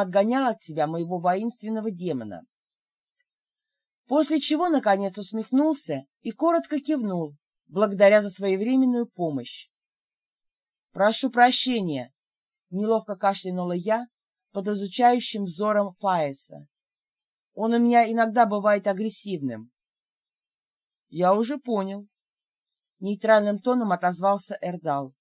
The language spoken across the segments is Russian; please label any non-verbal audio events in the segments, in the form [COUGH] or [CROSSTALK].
отгонял от себя моего воинственного демона. После чего, наконец, усмехнулся и коротко кивнул, благодаря за своевременную помощь. «Прошу прощения», — неловко кашлянула я под изучающим взором Фаеса. «Он у меня иногда бывает агрессивным». «Я уже понял», — нейтральным тоном отозвался Эрдал.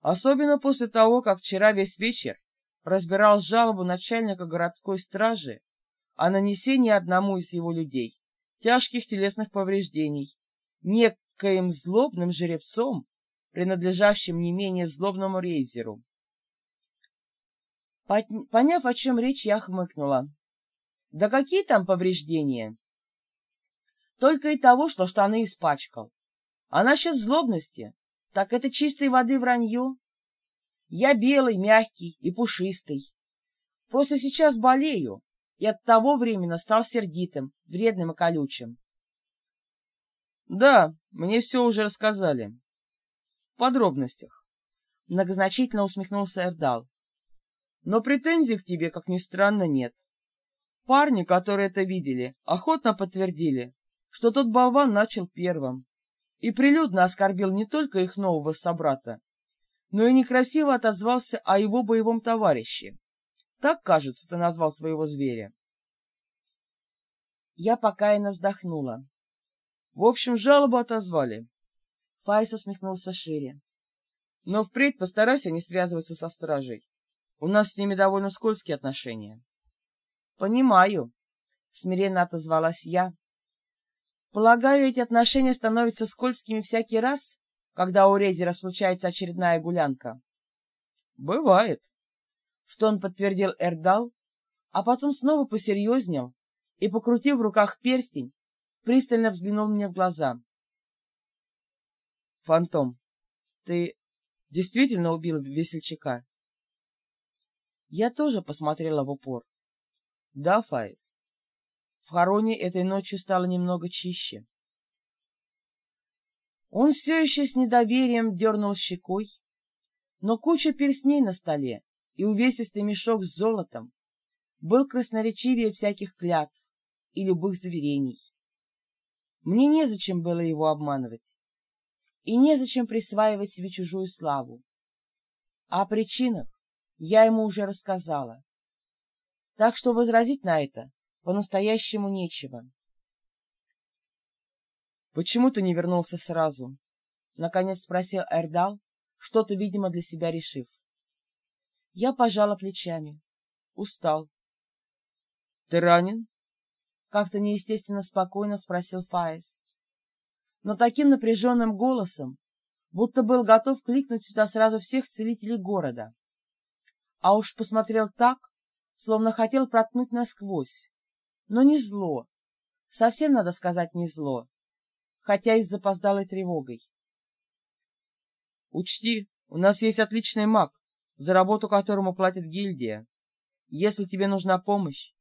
«Особенно после того, как вчера весь вечер разбирал жалобу начальника городской стражи о нанесении одному из его людей тяжких телесных повреждений некоим злобным жеребцом, принадлежащим не менее злобному рейзеру. Поняв, о чем речь, я хмыкнула. Да какие там повреждения? Только и того, что штаны испачкал. А насчет злобности, так это чистой воды вранье. Я белый, мягкий и пушистый. Просто сейчас болею, и от того времени стал сердитым, вредным и колючим. Да, мне все уже рассказали подробностях. Многозначительно усмехнулся Эрдал. Но претензий к тебе, как ни странно, нет. Парни, которые это видели, охотно подтвердили, что тот болван начал первым и прилюдно оскорбил не только их нового собрата, но и некрасиво отозвался о его боевом товарище. Так, кажется, ты назвал своего зверя. Я покаянно вздохнула. В общем, жалобу отозвали. Файс усмехнулся шире. Но впредь постарайся не связываться со стражей. У нас с ними довольно скользкие отношения. Понимаю, смиренно отозвалась я. Полагаю, эти отношения становятся скользкими всякий раз, когда у Резера случается очередная гулянка. Бывает, в тон подтвердил Эрдал, а потом снова посерьезнел и, покрутив в руках перстень, пристально взглянул мне в глаза. Фантом, ты действительно убил весельчака? Я тоже посмотрела в упор. Да, Фаис. В хороне этой ночью стало немного чище. Он все еще с недоверием дернул щекой, но куча перстней на столе и увесистый мешок с золотом был красноречивее всяких клятв и любых заверений. Мне незачем было его обманывать и незачем присваивать себе чужую славу. А о причинах я ему уже рассказала. Так что возразить на это по-настоящему нечего. «Почему ты не вернулся сразу?» — наконец спросил Эрдал, что-то, видимо, для себя решив. Я пожала плечами. Устал. «Ты ранен?» — как-то неестественно спокойно спросил Фаис но таким напряженным голосом, будто был готов кликнуть сюда сразу всех целителей города. А уж посмотрел так, словно хотел проткнуть насквозь. Но не зло. Совсем, надо сказать, не зло. Хотя и с запоздалой тревогой. Учти, у нас есть отличный маг, за работу которому платит гильдия. Если тебе нужна помощь...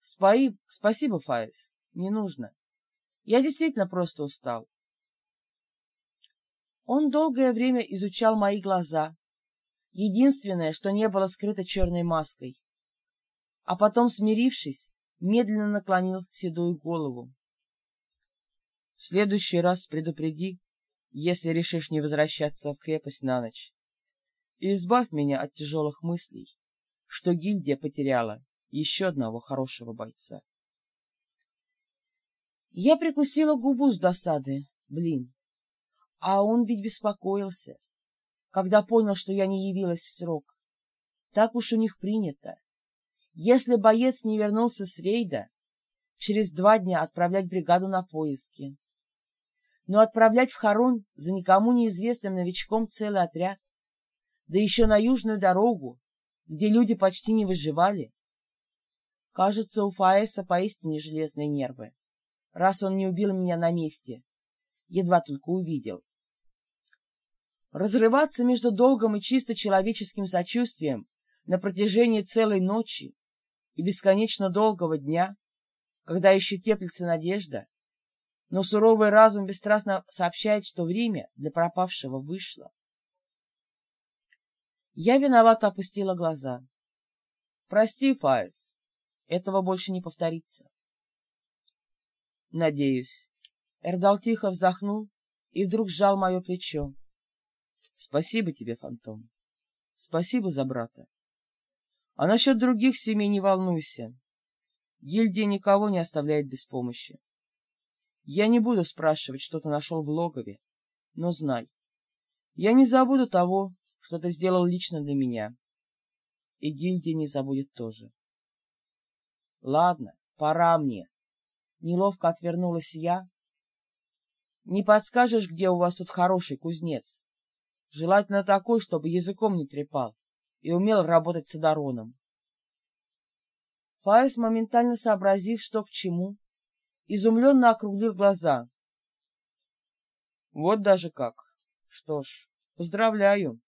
Спаи... Спасибо, Фаис, не нужно. Я действительно просто устал. Он долгое время изучал мои глаза, единственное, что не было скрыто черной маской. А потом, смирившись, медленно наклонил седую голову. — В следующий раз предупреди, если решишь не возвращаться в крепость на ночь, и избавь меня от тяжелых мыслей, что гильдия потеряла еще одного хорошего бойца. Я прикусила губу с досады. Блин, а он ведь беспокоился, когда понял, что я не явилась в срок. Так уж у них принято. Если боец не вернулся с рейда, через два дня отправлять бригаду на поиски. Но отправлять в Харон за никому неизвестным новичком целый отряд, да еще на южную дорогу, где люди почти не выживали. Кажется, у Фаэса поистине железные нервы, раз он не убил меня на месте, едва только увидел. Разрываться между долгом и чисто человеческим сочувствием на протяжении целой ночи и бесконечно долгого дня, когда еще теплится надежда, но суровый разум бесстрастно сообщает, что время для пропавшего вышло. Я виновато опустила глаза. Прости, Фаис, этого больше не повторится. Надеюсь. Эрдал тихо вздохнул и вдруг сжал мое плечо. Спасибо тебе, Фантом. Спасибо за брата. А насчет других семей не волнуйся. Гильдия никого не оставляет без помощи. Я не буду спрашивать, что ты нашел в логове, но знай, я не забуду того, что ты сделал лично для меня. И гильдия не забудет тоже. Ладно, пора мне. Неловко отвернулась я. Не подскажешь, где у вас тут хороший кузнец? Желательно такой, чтобы языком не трепал и умел работать с одароном. Фаис, моментально сообразив, что к чему, изумленно округлил глаза. Вот даже как. Что ж, поздравляю.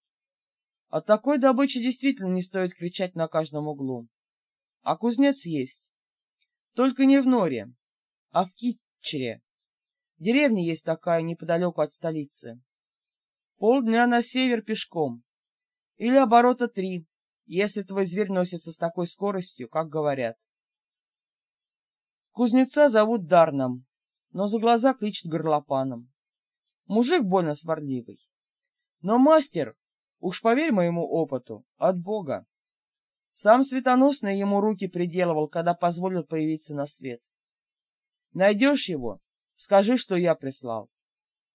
От такой добычи действительно не стоит кричать на каждом углу. А кузнец есть. Только не в Норе, а в Китчере. Деревня есть такая неподалеку от столицы. Полдня на север пешком. Или оборота три, если твой зверь носится с такой скоростью, как говорят. Кузнеца зовут Дарном, но за глаза кличет горлопаном. Мужик больно сварливый. Но мастер, уж поверь моему опыту, от Бога. Сам светоносный ему руки приделывал, когда позволил появиться на свет. Найдешь его, скажи, что я прислал.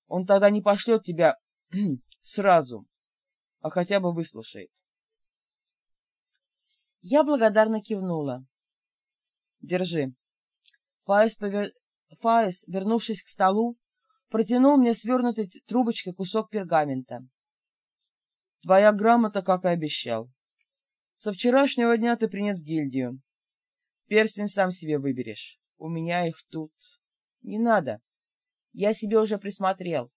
Он тогда не пошлет тебя [CLEARS THROAT] сразу, а хотя бы выслушает. Я благодарно кивнула. Держи. Фаис, повер... Фаис, вернувшись к столу, протянул мне свернутой трубочкой кусок пергамента. Твоя грамота, как и обещал. Со вчерашнего дня ты принят в гильдию. Перстень сам себе выберешь. У меня их тут. Не надо. Я себе уже присмотрел.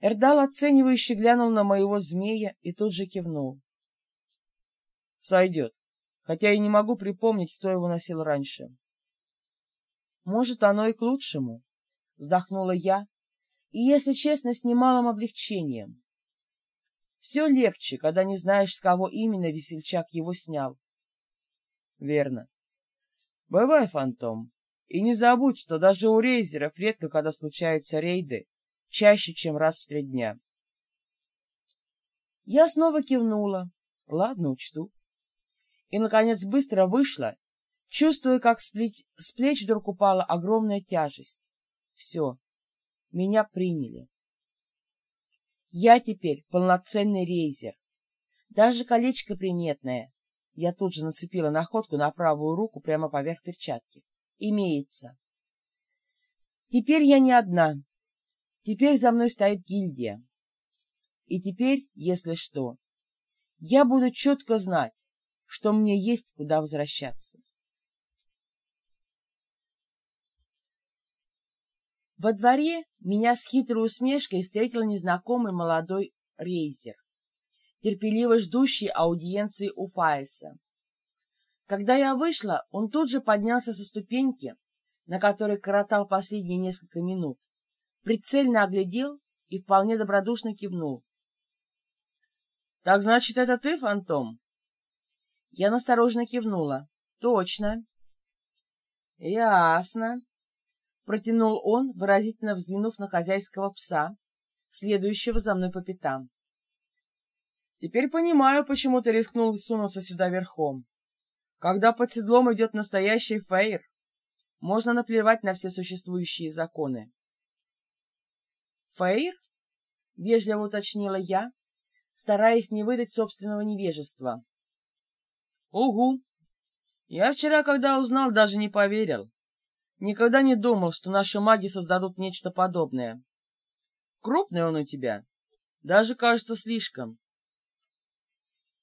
Эрдал оценивающе глянул на моего змея и тут же кивнул. Сойдет, хотя и не могу припомнить, кто его носил раньше. Может, оно и к лучшему, вздохнула я, и, если честно, с немалым облегчением. Все легче, когда не знаешь, с кого именно весельчак его снял. Верно. Бывай, фантом, и не забудь, что даже у рейзеров редко когда случаются рейды, чаще, чем раз в три дня. Я снова кивнула. Ладно, учту. И, наконец, быстро вышла, чувствуя, как с плеч, с плеч вдруг упала огромная тяжесть. Все, меня приняли. Я теперь полноценный рейзер. Даже колечко приметное. Я тут же нацепила находку на правую руку прямо поверх перчатки. Имеется. Теперь я не одна. Теперь за мной стоит гильдия. И теперь, если что, я буду четко знать, что мне есть куда возвращаться. Во дворе меня с хитрой усмешкой встретил незнакомый молодой рейзер, терпеливо ждущий аудиенции у Фаиса. Когда я вышла, он тут же поднялся со ступеньки, на которой коротал последние несколько минут, прицельно оглядел и вполне добродушно кивнул. — Так значит, это ты, фантом? Я настороженно кивнула. — Точно. — Ясно, — протянул он, выразительно взглянув на хозяйского пса, следующего за мной по пятам. — Теперь понимаю, почему ты рискнул сунуться сюда верхом. Когда под седлом идет настоящий фейр, можно наплевать на все существующие законы. «Фейр?» — вежливо уточнила я, стараясь не выдать собственного невежества. «Угу! Я вчера, когда узнал, даже не поверил. Никогда не думал, что наши маги создадут нечто подобное. Крупный он у тебя. Даже, кажется, слишком».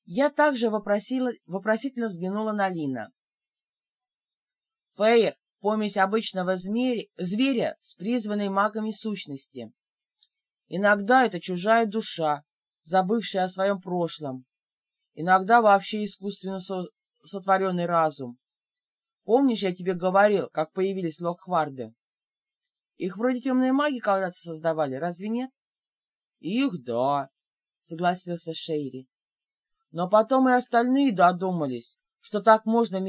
Я также вопросила, вопросительно взглянула на Лина. «Фейр — помесь обычного змеря, зверя с призванной магами сущности». Иногда это чужая душа, забывшая о своем прошлом. Иногда вообще искусственно со сотворенный разум. Помнишь, я тебе говорил, как появились локхварды? Их вроде темные маги когда-то создавали, разве нет? Их да, согласился Шейри. Но потом и остальные додумались, что так можно меня